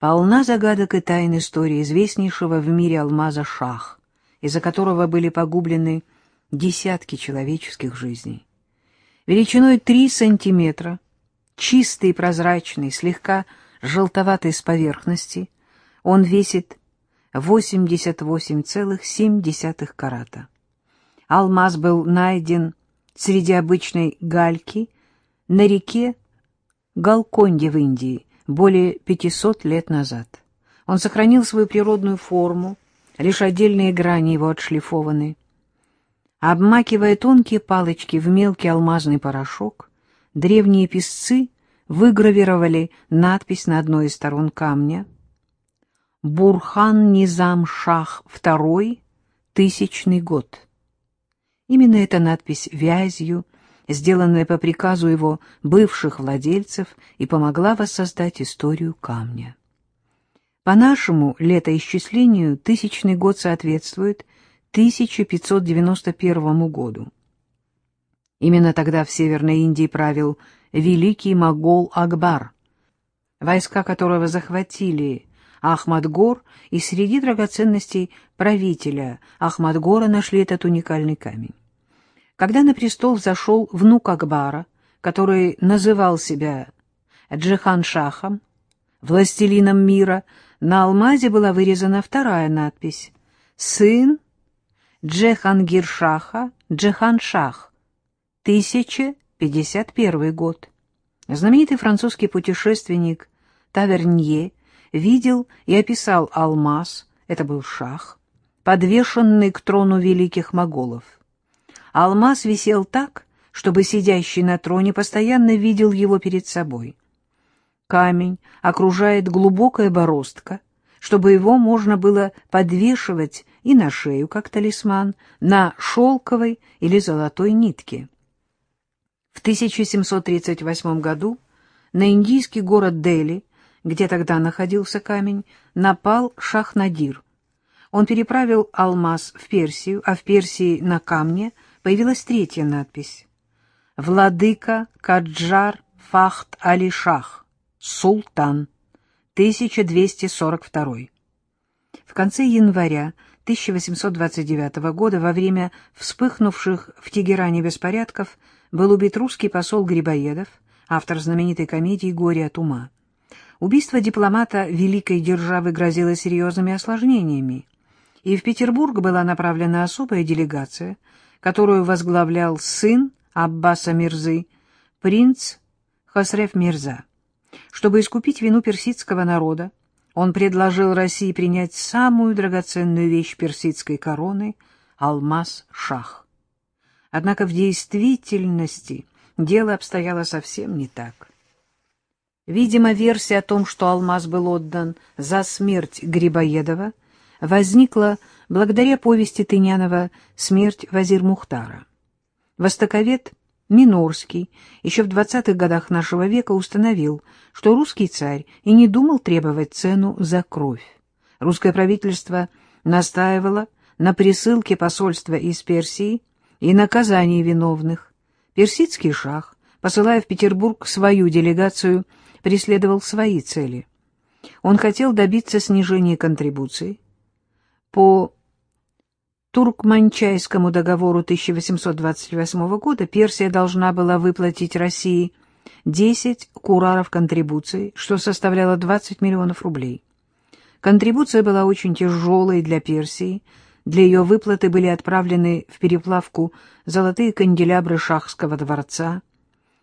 Полна загадок и тайн истории известнейшего в мире алмаза Шах, из-за которого были погублены десятки человеческих жизней. Величиной три сантиметра, чистый и прозрачный, слегка желтоватый с поверхности, он весит 88,7 карата. Алмаз был найден среди обычной гальки на реке Галконде в Индии более 500 лет назад. Он сохранил свою природную форму, лишь отдельные грани его отшлифованы. Обмакивая тонкие палочки в мелкий алмазный порошок, древние песцы выгравировали надпись на одной из сторон камня «Бурхан Низам Шах II, тысячный год». Именно эта надпись вязью, сделанная по приказу его бывших владельцев, и помогла воссоздать историю камня. По нашему летоисчислению тысячный год соответствует 1591 году. Именно тогда в Северной Индии правил великий могол Акбар, войска которого захватили Ахмадгор, и среди драгоценностей правителя Ахмадгора нашли этот уникальный камень. Когда на престол взошел внук Акбара, который называл себя Джихан-Шахом, властелином мира, на алмазе была вырезана вторая надпись «Сын Джехангир-Шаха Джихан-Шах, 1051 год». Знаменитый французский путешественник Тавернье видел и описал алмаз, это был шах, подвешенный к трону великих моголов. Алмаз висел так, чтобы сидящий на троне постоянно видел его перед собой. Камень окружает глубокая бороздка, чтобы его можно было подвешивать и на шею, как талисман, на шелковой или золотой нитке. В 1738 году на индийский город Дели, где тогда находился камень, напал Шахнадир. Он переправил алмаз в Персию, а в Персии на камне – появилась третья надпись. «Владыка Каджар Фахт Али-Шах, Султан, 1242». В конце января 1829 года во время вспыхнувших в Тегеране беспорядков был убит русский посол Грибоедов, автор знаменитой комедии «Горе от ума». Убийство дипломата великой державы грозило серьезными осложнениями, и в Петербург была направлена особая делегация – которую возглавлял сын Аббаса Мирзы, принц Хасреф Мирза. Чтобы искупить вину персидского народа, он предложил России принять самую драгоценную вещь персидской короны — алмаз-шах. Однако в действительности дело обстояло совсем не так. Видимо, версия о том, что алмаз был отдан за смерть Грибоедова, возникла благодаря повести Тынянова «Смерть Вазир Мухтара». Востоковед Минорский еще в 20-х годах нашего века установил, что русский царь и не думал требовать цену за кровь. Русское правительство настаивало на присылке посольства из Персии и наказании виновных. Персидский шах, посылая в Петербург свою делегацию, преследовал свои цели. Он хотел добиться снижения контрибуций. По Туркманчайскому договору 1828 года Персия должна была выплатить России 10 кураров контрибуции, что составляло 20 миллионов рублей. Контрибуция была очень тяжелой для Персии, для ее выплаты были отправлены в переплавку золотые канделябры шахского дворца,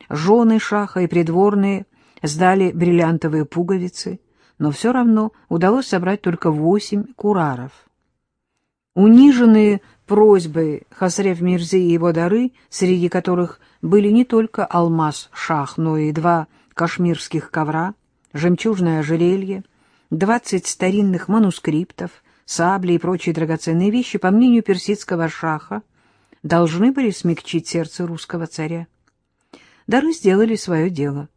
жены шаха и придворные сдали бриллиантовые пуговицы, но все равно удалось собрать только 8 кураров. Униженные просьбой Хасрев Мирзи и его дары, среди которых были не только алмаз-шах, но и два кашмирских ковра, жемчужное ожерелье, двадцать старинных манускриптов, сабли и прочие драгоценные вещи, по мнению персидского шаха, должны были смягчить сердце русского царя. Дары сделали свое дело.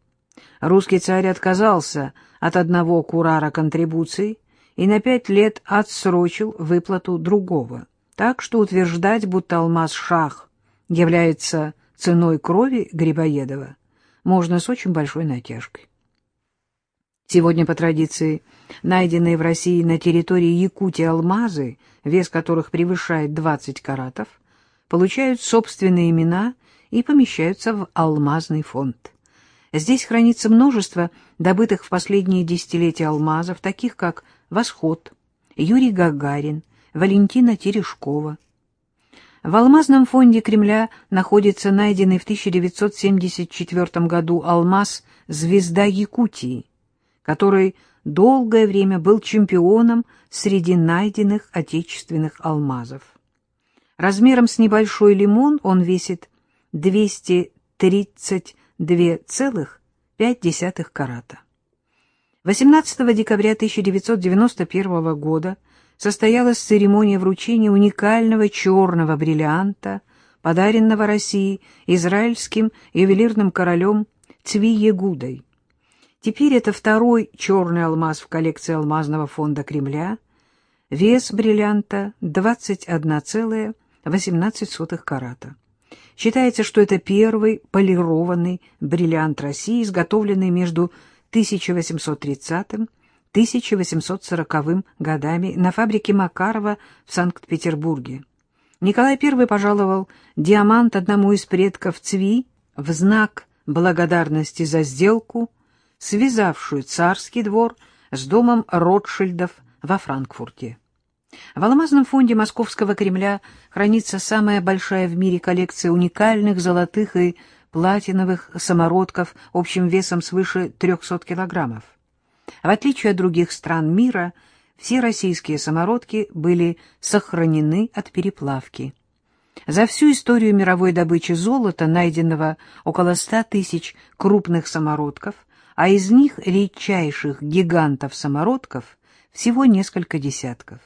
Русский царь отказался от одного курара контрибуций, и на пять лет отсрочил выплату другого. Так что утверждать, будто алмаз-шах является ценой крови Грибоедова, можно с очень большой натяжкой. Сегодня, по традиции, найденные в России на территории Якутии алмазы, вес которых превышает 20 каратов, получают собственные имена и помещаются в алмазный фонд. Здесь хранится множество добытых в последние десятилетия алмазов, таких как «Восход», Юрий Гагарин, Валентина Терешкова. В алмазном фонде Кремля находится найденный в 1974 году алмаз «Звезда Якутии», который долгое время был чемпионом среди найденных отечественных алмазов. Размером с небольшой лимон он весит 232,5 карата. 18 декабря 1991 года состоялась церемония вручения уникального черного бриллианта, подаренного России израильским ювелирным королем Цви Егудой. Теперь это второй черный алмаз в коллекции алмазного фонда Кремля. Вес бриллианта 21,18 карата. Считается, что это первый полированный бриллиант России, изготовленный между 1830 1840 годами на фабрике Макарова в Санкт-Петербурге. Николай I пожаловал диамант одному из предков Цви в знак благодарности за сделку, связавшую царский двор с домом Ротшильдов во Франкфурте. В алмазном фонде Московского Кремля хранится самая большая в мире коллекция уникальных золотых и платиновых самородков общим весом свыше 300 килограммов. В отличие от других стран мира, все российские самородки были сохранены от переплавки. За всю историю мировой добычи золота, найденного около 100 тысяч крупных самородков, а из них редчайших гигантов-самородков всего несколько десятков.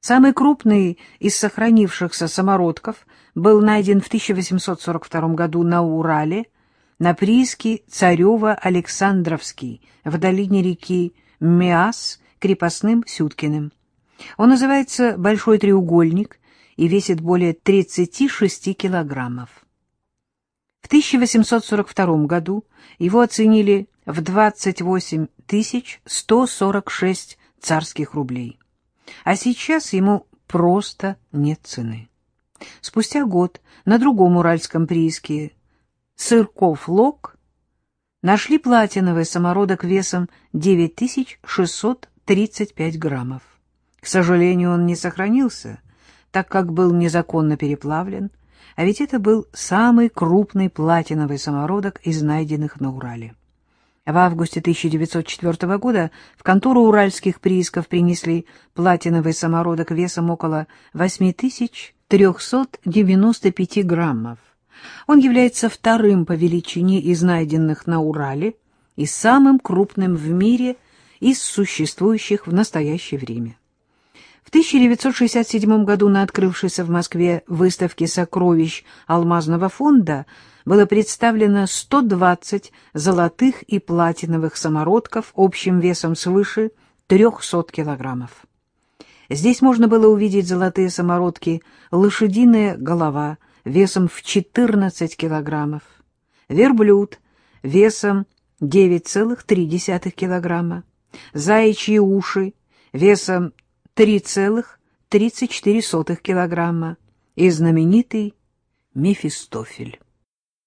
Самый крупный из сохранившихся самородков был найден в 1842 году на Урале, на прииске Царева-Александровский в долине реки Миас крепостным Сюткиным. Он называется «Большой треугольник» и весит более 36 килограммов. В 1842 году его оценили в 28 146 царских рублей. А сейчас ему просто нет цены. Спустя год на другом уральском прииске Сырков-Лог нашли платиновый самородок весом 9635 граммов. К сожалению, он не сохранился, так как был незаконно переплавлен, а ведь это был самый крупный платиновый самородок из найденных на Урале. В августе 1904 года в контору уральских приисков принесли платиновый самородок весом около 8395 граммов. Он является вторым по величине из найденных на Урале и самым крупным в мире из существующих в настоящее время. В 1967 году на открывшейся в Москве выставке сокровищ Алмазного фонда было представлено 120 золотых и платиновых самородков общим весом свыше 300 килограммов. Здесь можно было увидеть золотые самородки «Лошадиная голова» весом в 14 килограммов, верблюд весом 9,3 килограмма, заячьи уши весом 3,34 килограмма и знаменитый Мефистофель.